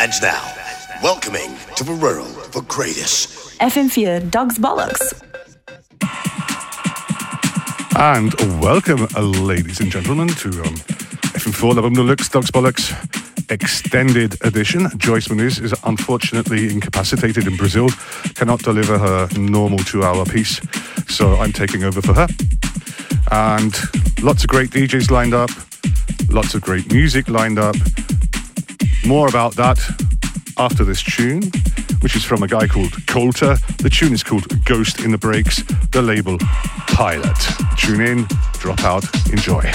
And now, welcoming to the world the greatest. FM4 Dogs Bollocks. And welcome, uh, ladies and gentlemen, to um, FM4 Love Deluxe Dogs Bollocks Extended Edition. Joyce Muniz is unfortunately incapacitated in Brazil, cannot deliver her normal two hour piece, so I'm taking over for her. And lots of great DJs lined up, lots of great music lined up. More about that after this tune, which is from a guy called Coulter. The tune is called Ghost in the Breaks, the label Pilot. Tune in, drop out, enjoy.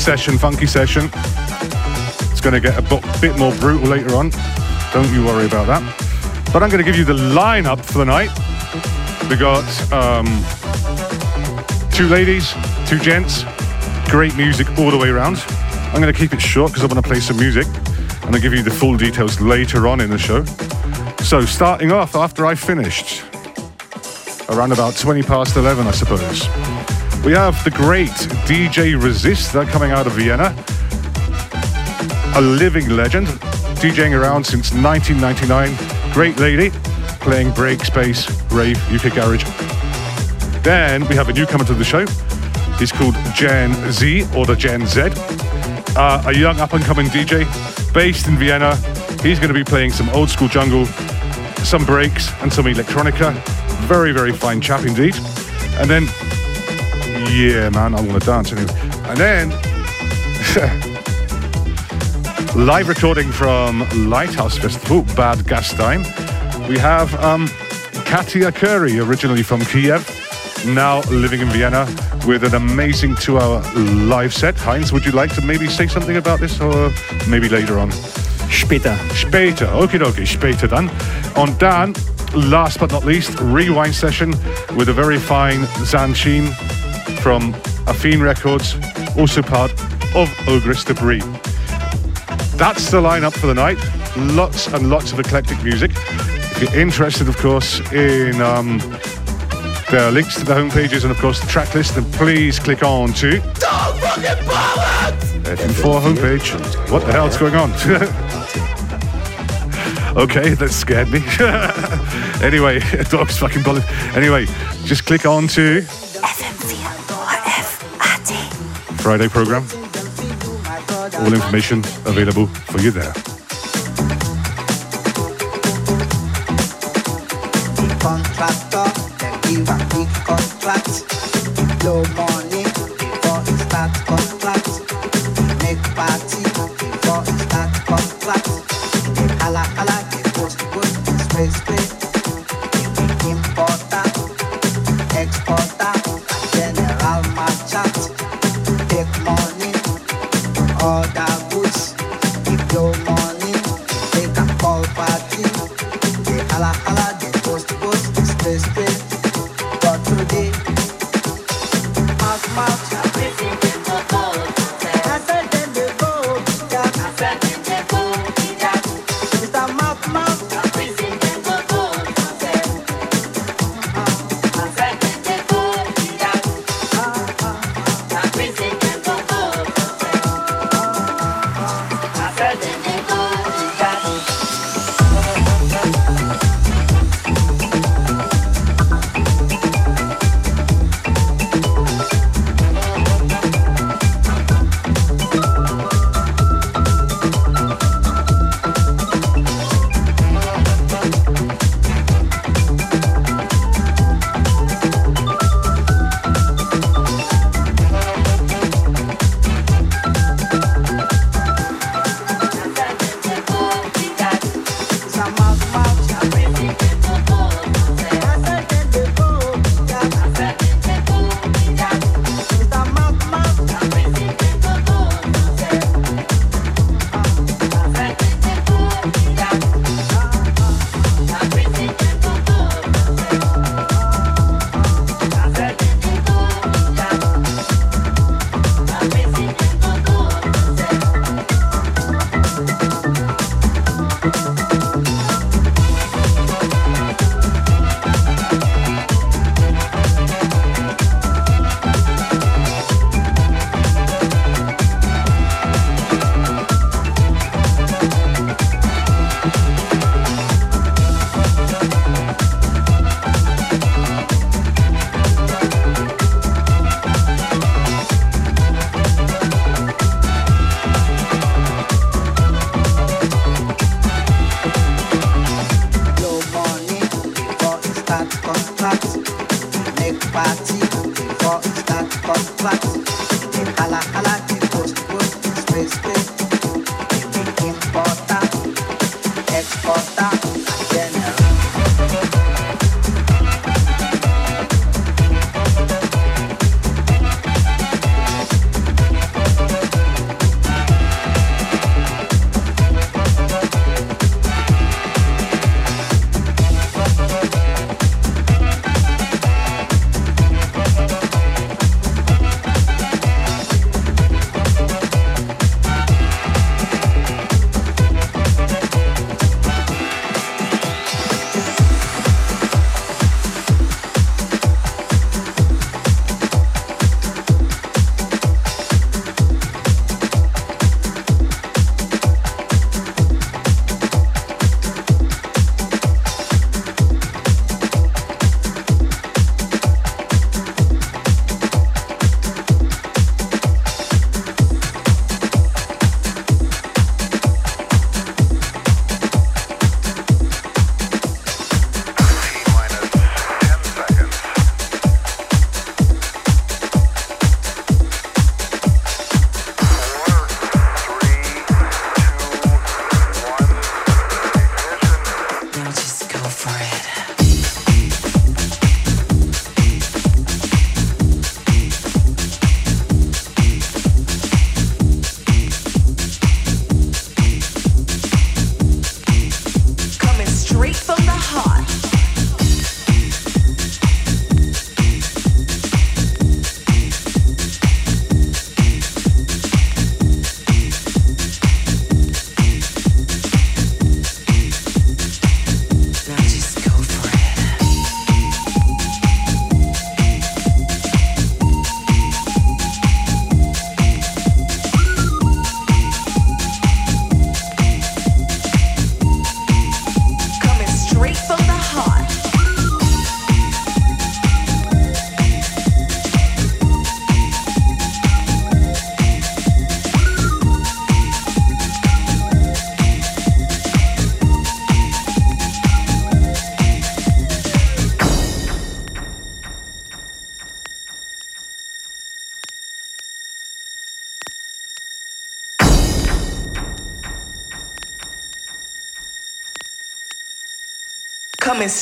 Session, funky session. It's going to get a bit more brutal later on. Don't you worry about that. But I'm going to give you the lineup for the night. We got um, two ladies, two gents, great music all the way around. I'm going to keep it short because I want to play some music and I'll give you the full details later on in the show. So, starting off after I finished, around about 20 past 11, I suppose, we have the great DJ Resista. They're coming out of Vienna. A living legend, DJing around since 1999. Great lady, playing break, space, rave, UK garage. Then we have a newcomer to the show. He's called Gen Z or the Gen Z. Uh, a young up and coming DJ based in Vienna. He's going to be playing some old school jungle, some breaks, and some electronica. Very, very fine chap indeed. And then, yeah, man, I want to dance anyway. And then, live recording from Lighthouse Festival, Bad Gastein. We have um, Katia Curie, originally from Kiev, now living in Vienna with an amazing two hour live set. Heinz, would you like to maybe say something about this or maybe later on? Später. Später, okay, okay, später dann. Und dann, last but not least, rewind session with a very fine Zanshin from Affine Records, also part of Ogress Debris. That's the lineup for the night. Lots and lots of eclectic music. If you're interested, of course, in um, the links to the home pages and, of course, the track list, then please click on to DOG fucking bothered! FM4 homepage. What the hell's going on? okay, that scared me. anyway, dog's fucking bullet. Anyway, just click on to Friday program. All information available for you there.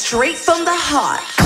Straight from the heart.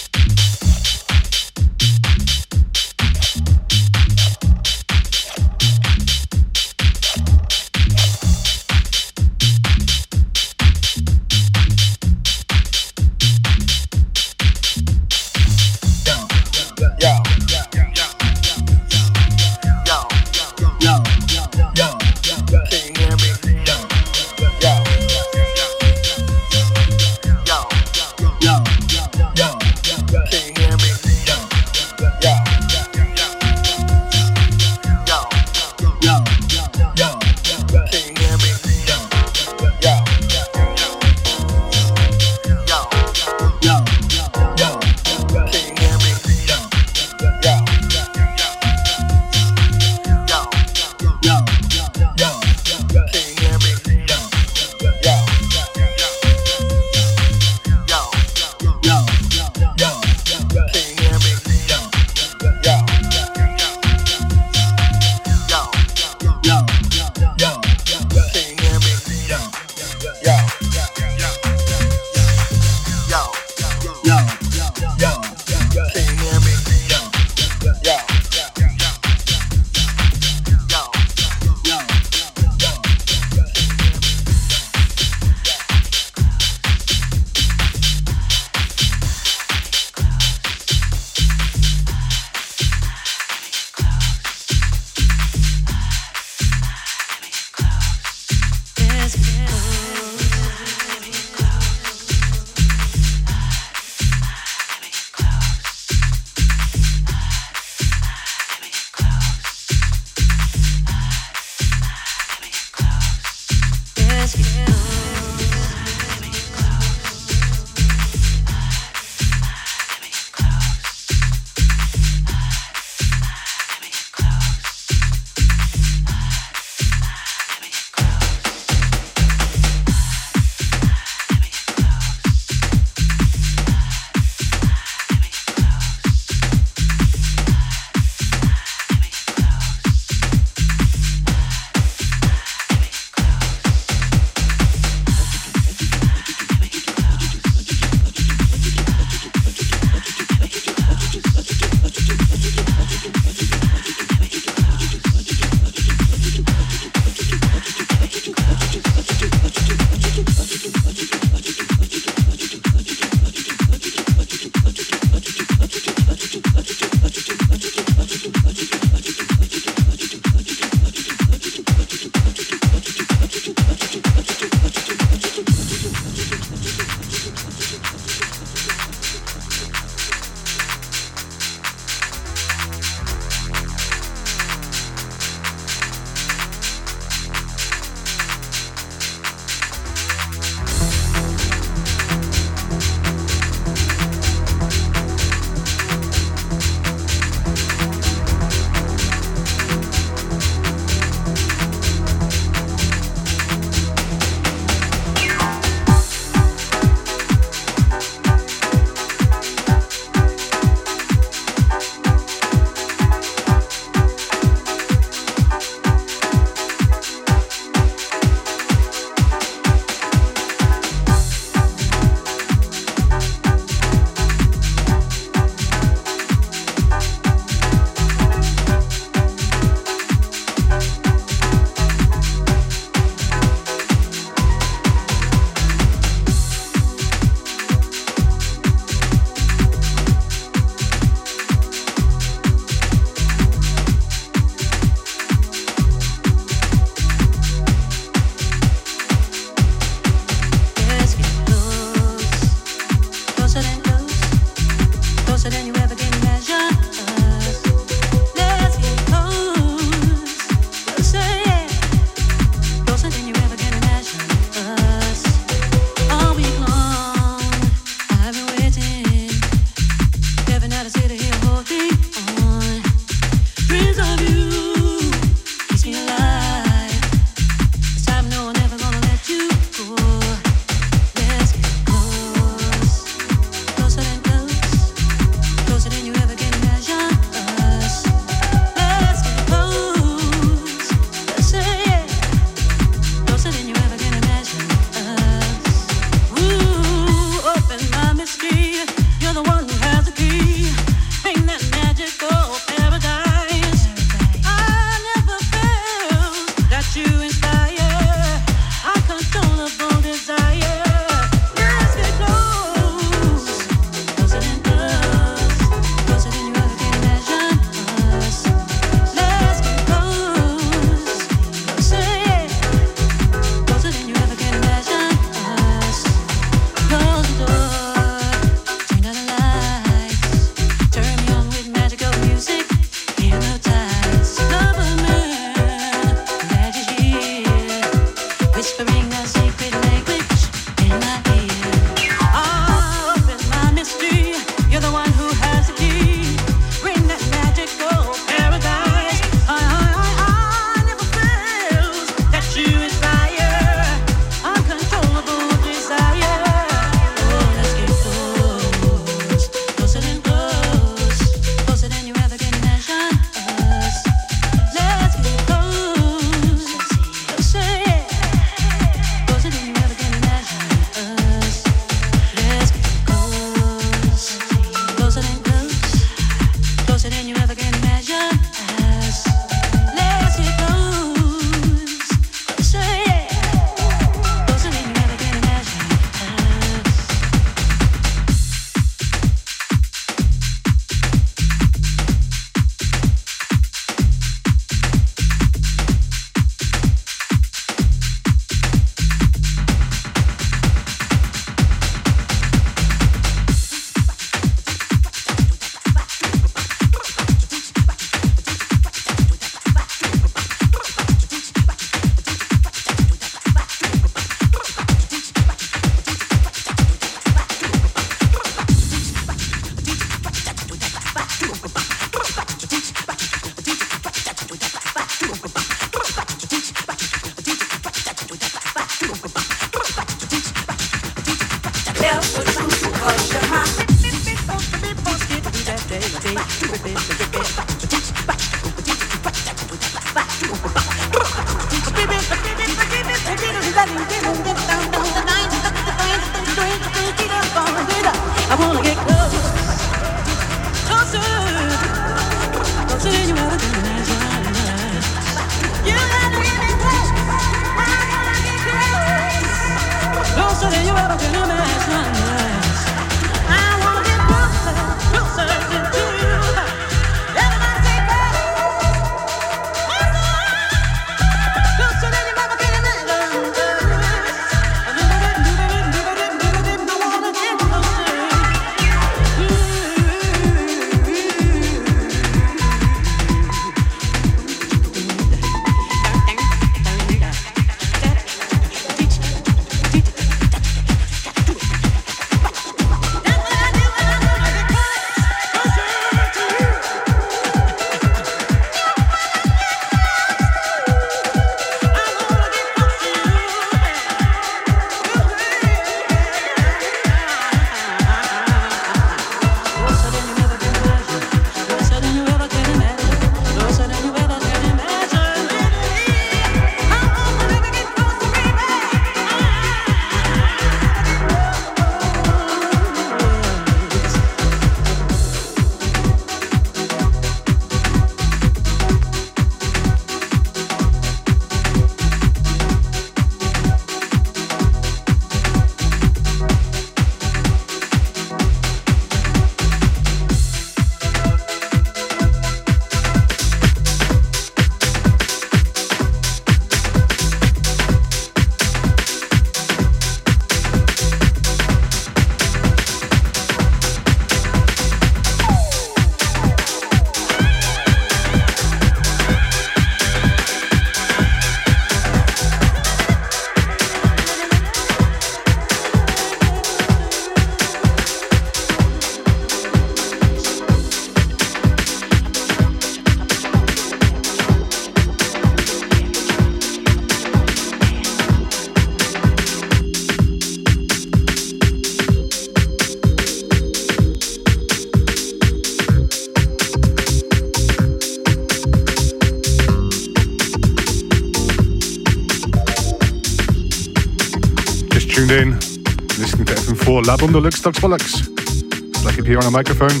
Album, The Lux Dux Bollocks. Like here on a microphone.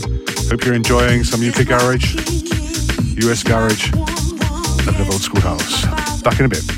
Hope you're enjoying some UK garage, US garage, a bit of old school house. Back in a bit.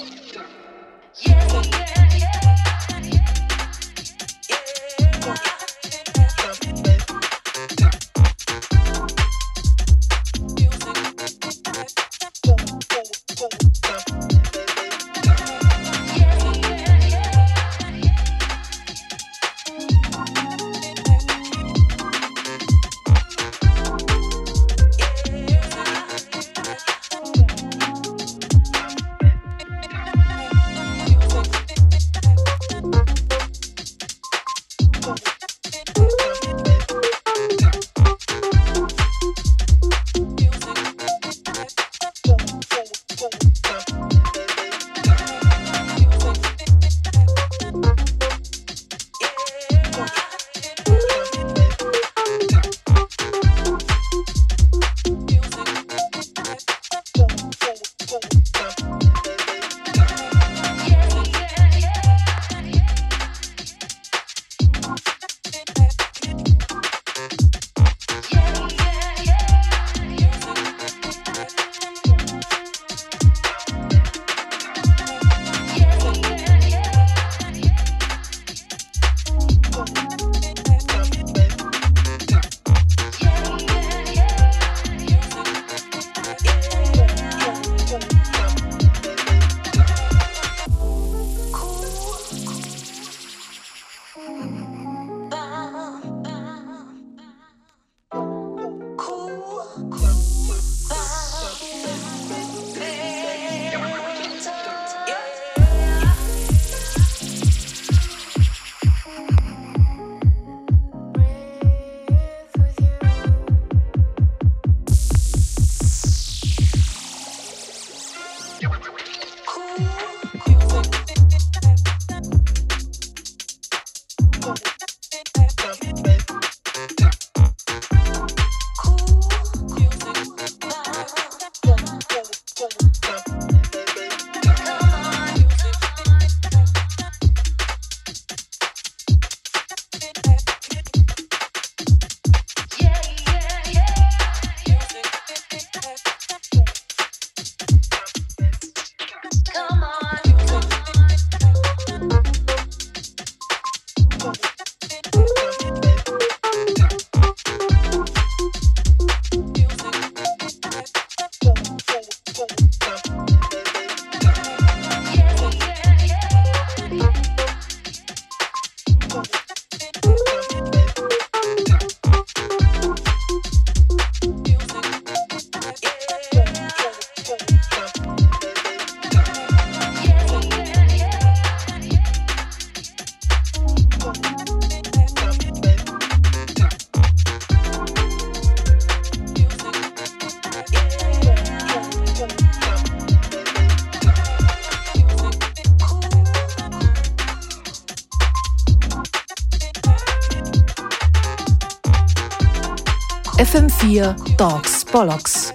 FM4 Dogs Bollocks.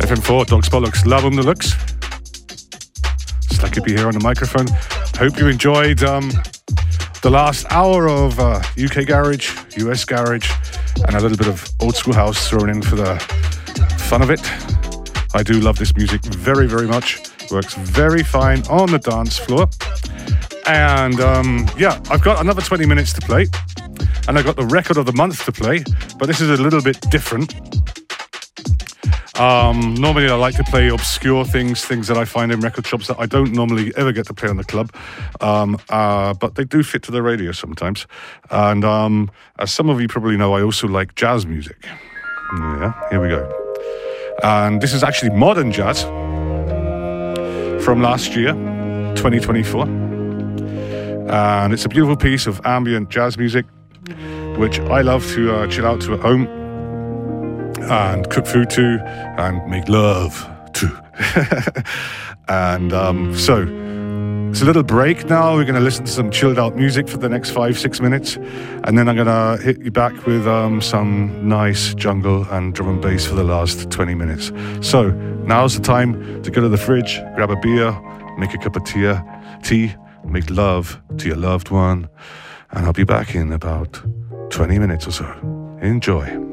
FM4 Dogs Bollocks La Boum Deluxe. Slack Hippy here on the microphone. Hope you enjoyed um, the last hour of uh, UK Garage, US Garage, and a little bit of old school house thrown in for the fun of it. I do love this music very, very much. Works very fine on the dance floor. And um, yeah, I've got another 20 minutes to play. And I've got the record of the month to play, but this is a little bit different. Um, normally, I like to play obscure things, things that I find in record shops that I don't normally ever get to play on the club, um, uh, but they do fit to the radio sometimes. And um, as some of you probably know, I also like jazz music. Yeah, here we go. And this is actually modern jazz from last year, 2024. And it's a beautiful piece of ambient jazz music, which I love to uh, chill out to at home and cook food to and make love to. and um, so it's a little break now. We're going to listen to some chilled out music for the next five, six minutes. And then I'm going to hit you back with um, some nice jungle and drum and bass for the last 20 minutes. So now's the time to go to the fridge, grab a beer, make a cup of tea, tea make love to your loved one. And I'll be back in about 20 minutes or so. Enjoy.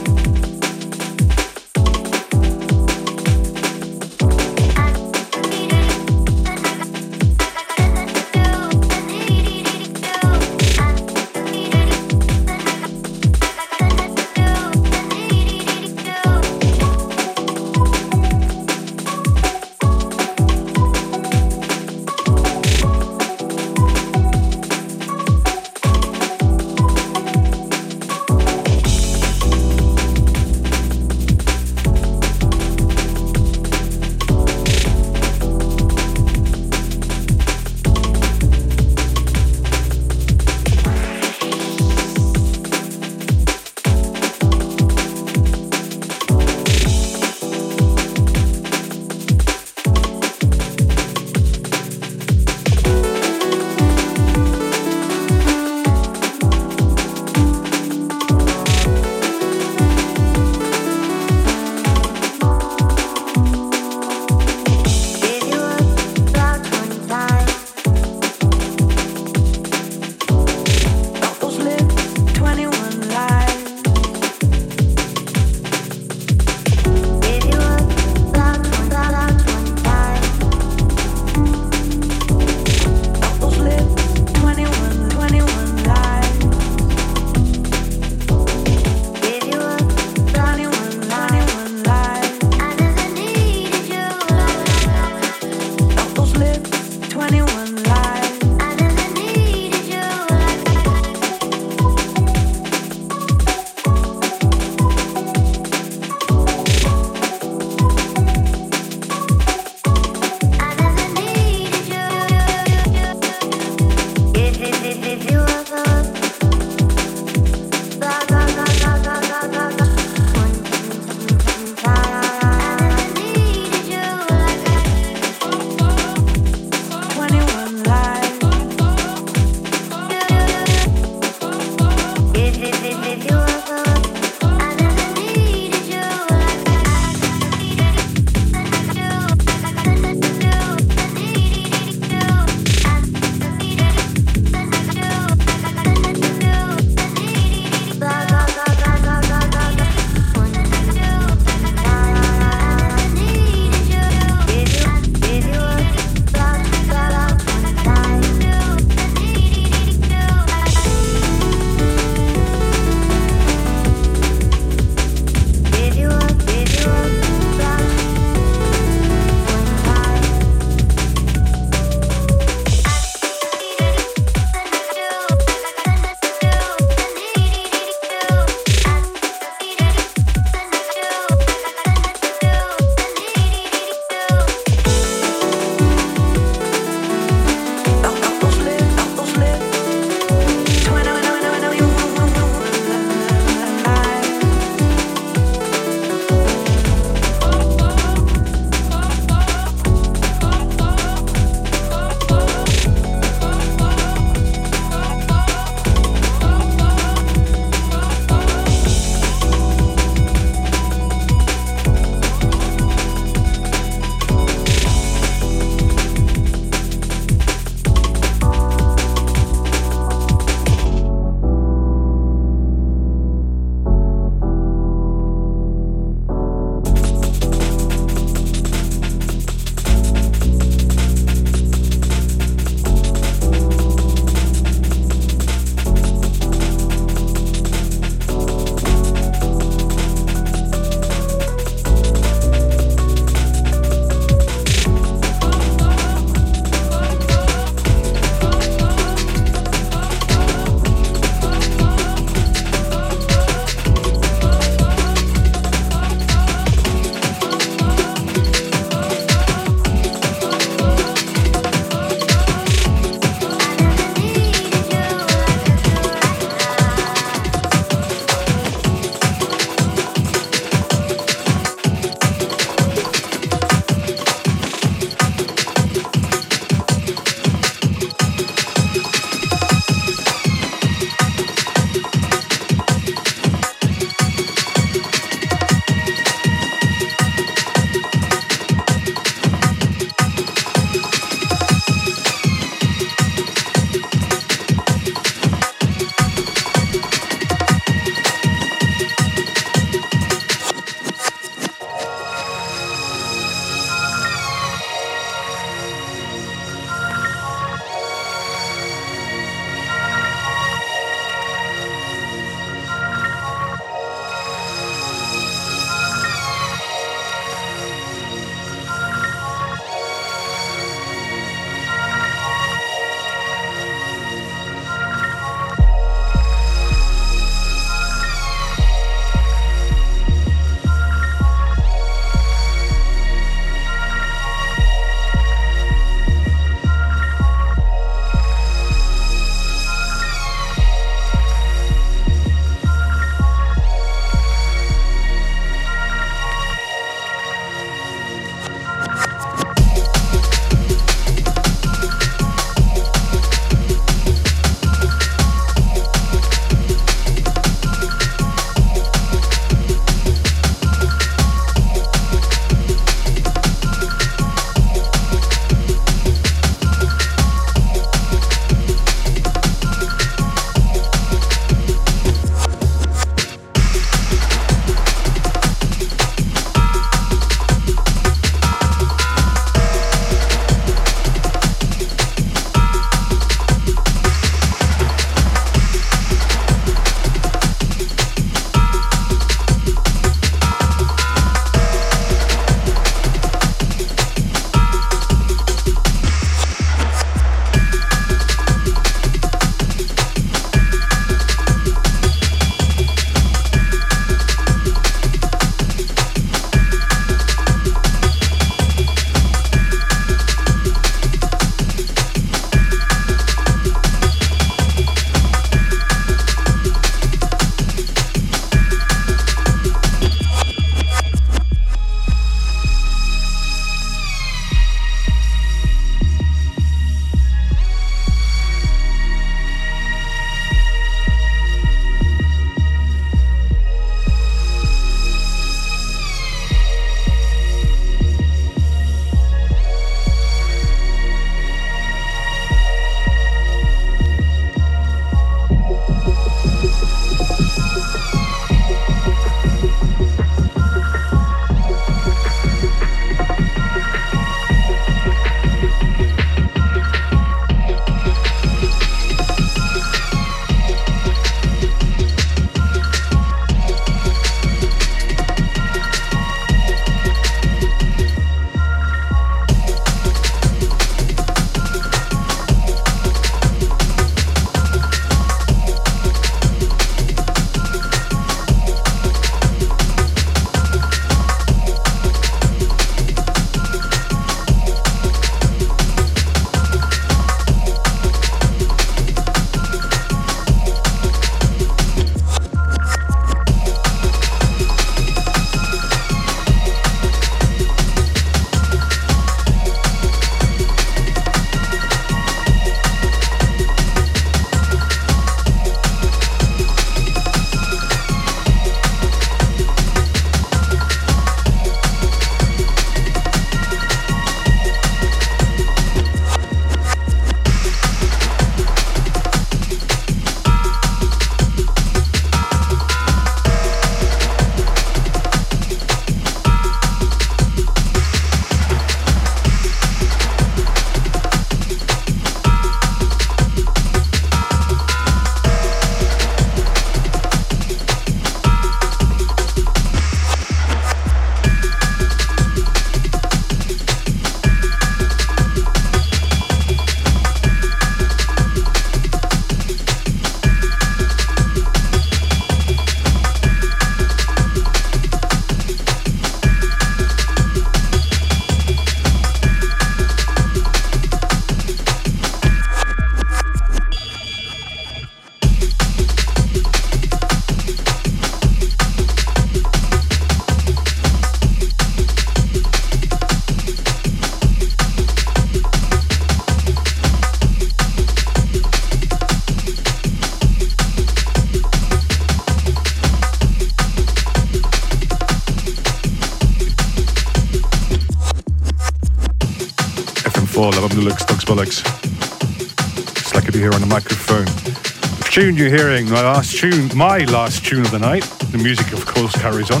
Tune you're hearing, my last tune, my last tune of the night. The music, of course, carries on.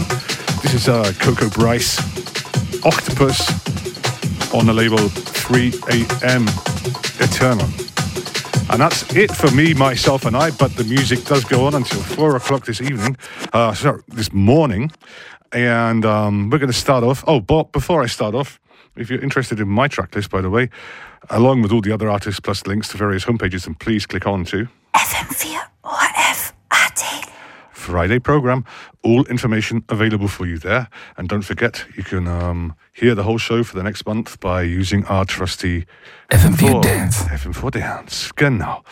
This is uh, Coco Bryce, Octopus, on the label 3AM Eternal. And that's it for me, myself, and I. But the music does go on until four o'clock this evening, uh, sorry, this morning. And um, we're going to start off. Oh, but before I start off, if you're interested in my track list, by the way, along with all the other artists plus links to various homepages, then please click on to FM4 ORF AT. Friday program. All information available for you there. And don't forget, you can um, hear the whole show for the next month by using our trusty FM4 Dance. FM4 Dance. Genau.